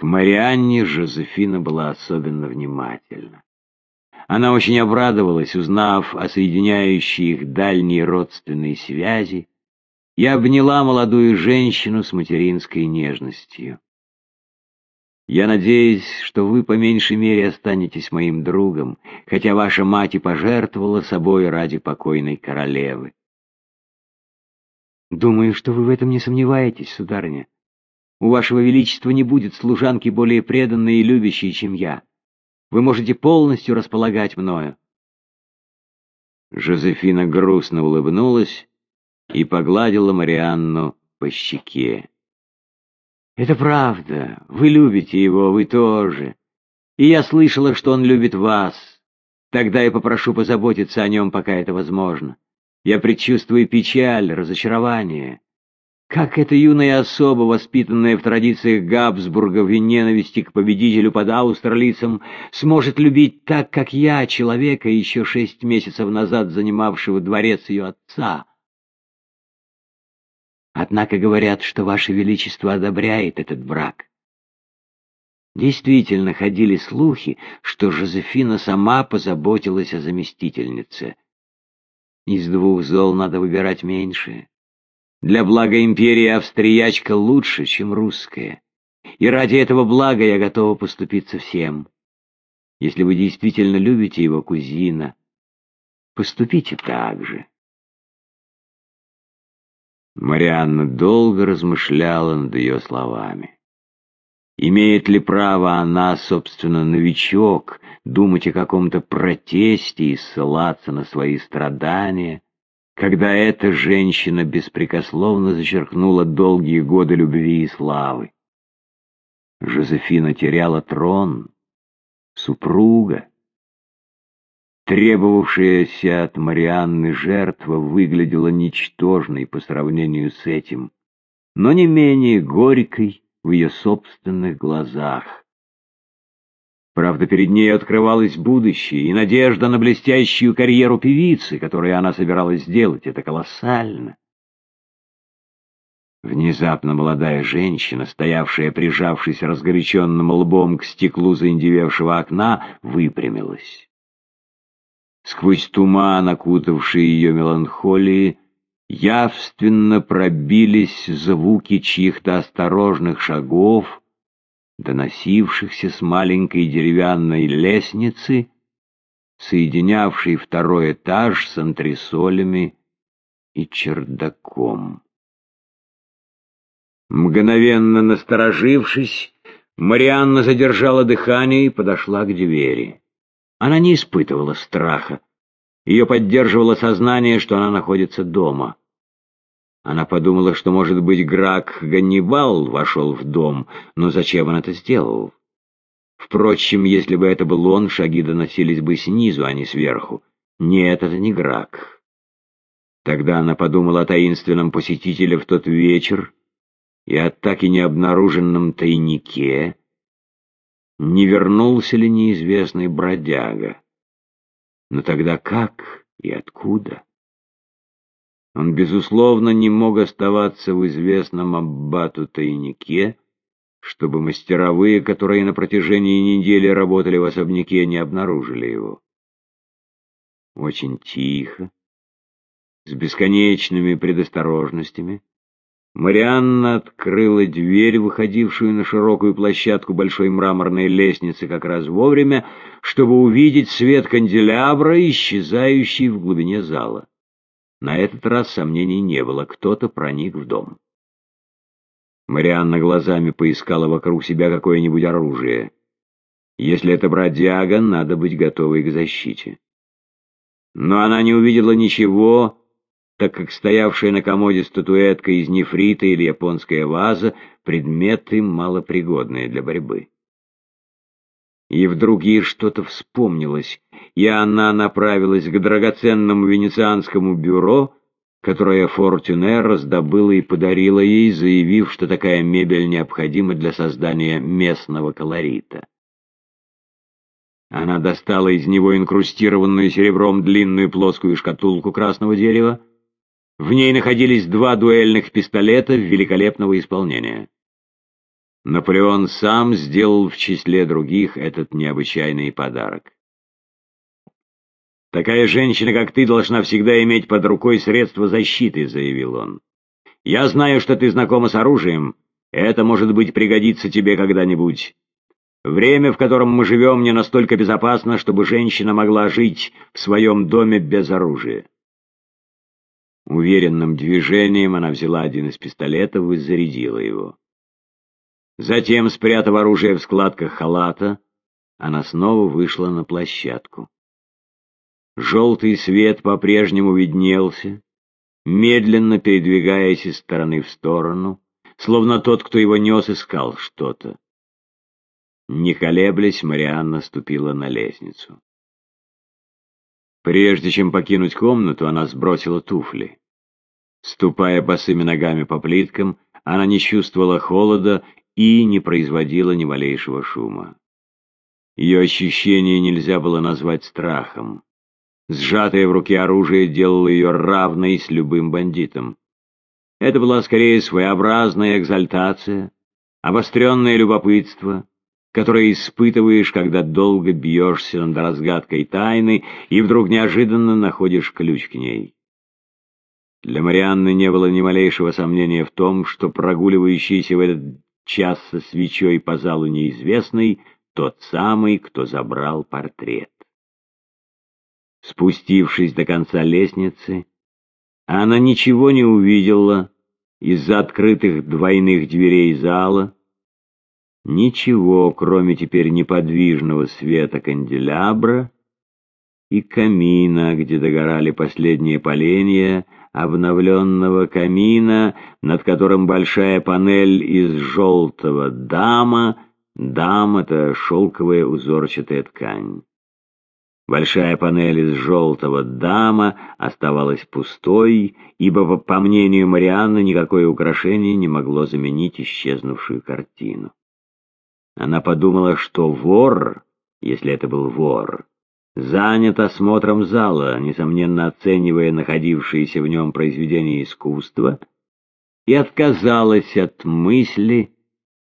К Марианне Жозефина была особенно внимательна. Она очень обрадовалась, узнав о соединяющей их дальней родственной связи, и обняла молодую женщину с материнской нежностью. «Я надеюсь, что вы по меньшей мере останетесь моим другом, хотя ваша мать и пожертвовала собой ради покойной королевы». «Думаю, что вы в этом не сомневаетесь, сударыня», у вашего величества не будет служанки более преданной и любящей, чем я. Вы можете полностью располагать мною. Жозефина грустно улыбнулась и погладила Марианну по щеке. «Это правда. Вы любите его, вы тоже. И я слышала, что он любит вас. Тогда я попрошу позаботиться о нем, пока это возможно. Я предчувствую печаль, разочарование. Как эта юная особа, воспитанная в традициях Габсбургов и ненависти к победителю под аустралийцем, сможет любить так, как я, человека, еще шесть месяцев назад занимавшего дворец ее отца? Однако говорят, что Ваше Величество одобряет этот брак. Действительно ходили слухи, что Жозефина сама позаботилась о заместительнице. Из двух зол надо выбирать меньшее. Для блага империи австриячка лучше, чем русская. И ради этого блага я готова поступиться всем. Если вы действительно любите его кузина, поступите так же. Марианна долго размышляла над ее словами. Имеет ли право она, собственно, новичок, думать о каком-то протесте и ссылаться на свои страдания, когда эта женщина беспрекословно зачеркнула долгие годы любви и славы. Жозефина теряла трон, супруга. Требовавшаяся от Марианны жертва выглядела ничтожной по сравнению с этим, но не менее горькой в ее собственных глазах. Правда, перед ней открывалось будущее и надежда на блестящую карьеру певицы, которую она собиралась сделать. Это колоссально. Внезапно молодая женщина, стоявшая, прижавшись разгоряченным лбом к стеклу заиндевевшего окна, выпрямилась. Сквозь туман, окутавший ее меланхолии, явственно пробились звуки чьих-то осторожных шагов, доносившихся с маленькой деревянной лестницы, соединявшей второй этаж с антресолями и чердаком. Мгновенно насторожившись, Марианна задержала дыхание и подошла к двери. Она не испытывала страха. Ее поддерживало сознание, что она находится дома. Она подумала, что, может быть, Грак Ганнибал вошел в дом, но зачем он это сделал? Впрочем, если бы это был он, шаги доносились бы снизу, а не сверху. Нет, это не Грак. Тогда она подумала о таинственном посетителе в тот вечер и о так и не обнаруженном тайнике. Не вернулся ли неизвестный бродяга? Но тогда как и откуда? Он, безусловно, не мог оставаться в известном аббату тайнике, чтобы мастеровые, которые на протяжении недели работали в особняке, не обнаружили его. Очень тихо, с бесконечными предосторожностями, Марианна открыла дверь, выходившую на широкую площадку большой мраморной лестницы как раз вовремя, чтобы увидеть свет канделябра, исчезающий в глубине зала. На этот раз сомнений не было, кто-то проник в дом. Марианна глазами поискала вокруг себя какое-нибудь оружие. Если это бродяга, надо быть готовой к защите. Но она не увидела ничего, так как стоявшая на комоде статуэтка из нефрита или японская ваза — предметы малопригодные для борьбы. И вдруг ей что-то вспомнилось, и она направилась к драгоценному венецианскому бюро, которое Фортюне раздобыла и подарила ей, заявив, что такая мебель необходима для создания местного колорита. Она достала из него инкрустированную серебром длинную плоскую шкатулку красного дерева. В ней находились два дуэльных пистолета великолепного исполнения. Наполеон сам сделал в числе других этот необычайный подарок. «Такая женщина, как ты, должна всегда иметь под рукой средства защиты», — заявил он. «Я знаю, что ты знакома с оружием. Это, может быть, пригодится тебе когда-нибудь. Время, в котором мы живем, не настолько безопасно, чтобы женщина могла жить в своем доме без оружия». Уверенным движением она взяла один из пистолетов и зарядила его. Затем, спрятав оружие в складках халата, она снова вышла на площадку. Желтый свет по-прежнему виднелся, медленно передвигаясь из стороны в сторону, словно тот, кто его нес, искал что-то. Не колеблясь, Марианна ступила на лестницу. Прежде чем покинуть комнату, она сбросила туфли. Ступая босыми ногами по плиткам, она не чувствовала холода и не производила ни малейшего шума. Ее ощущение нельзя было назвать страхом. Сжатое в руке оружие делало ее равной с любым бандитом. Это была скорее своеобразная экзальтация, обостренное любопытство, которое испытываешь, когда долго бьешься над разгадкой тайны и вдруг неожиданно находишь ключ к ней. Для Марианны не было ни малейшего сомнения в том, что прогуливающийся в этот час со свечой по залу неизвестный — тот самый, кто забрал портрет. Спустившись до конца лестницы, она ничего не увидела из-за открытых двойных дверей зала, ничего, кроме теперь неподвижного света канделябра и камина, где догорали последние поленья, обновленного камина, над которым большая панель из желтого дама, дам — это шелковая узорчатая ткань. Большая панель из желтого дама оставалась пустой, ибо, по мнению Марианны, никакое украшение не могло заменить исчезнувшую картину. Она подумала, что вор, если это был вор, занят осмотром зала, несомненно оценивая находившиеся в нем произведения искусства, и отказалась от мысли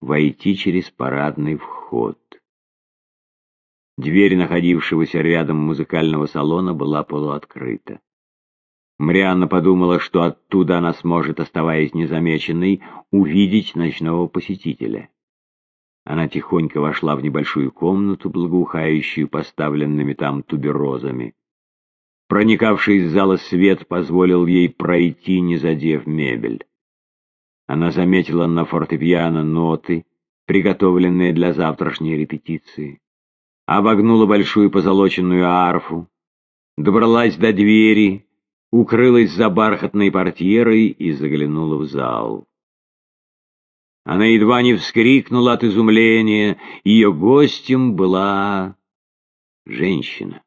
войти через парадный вход. Дверь находившегося рядом музыкального салона была полуоткрыта. Марианна подумала, что оттуда она сможет, оставаясь незамеченной, увидеть ночного посетителя. Она тихонько вошла в небольшую комнату, благоухающую поставленными там туберозами. Проникавший из зала свет позволил ей пройти, не задев мебель. Она заметила на фортепиано ноты, приготовленные для завтрашней репетиции обогнула большую позолоченную арфу, добралась до двери, укрылась за бархатной портьерой и заглянула в зал. Она едва не вскрикнула от изумления, ее гостем была женщина.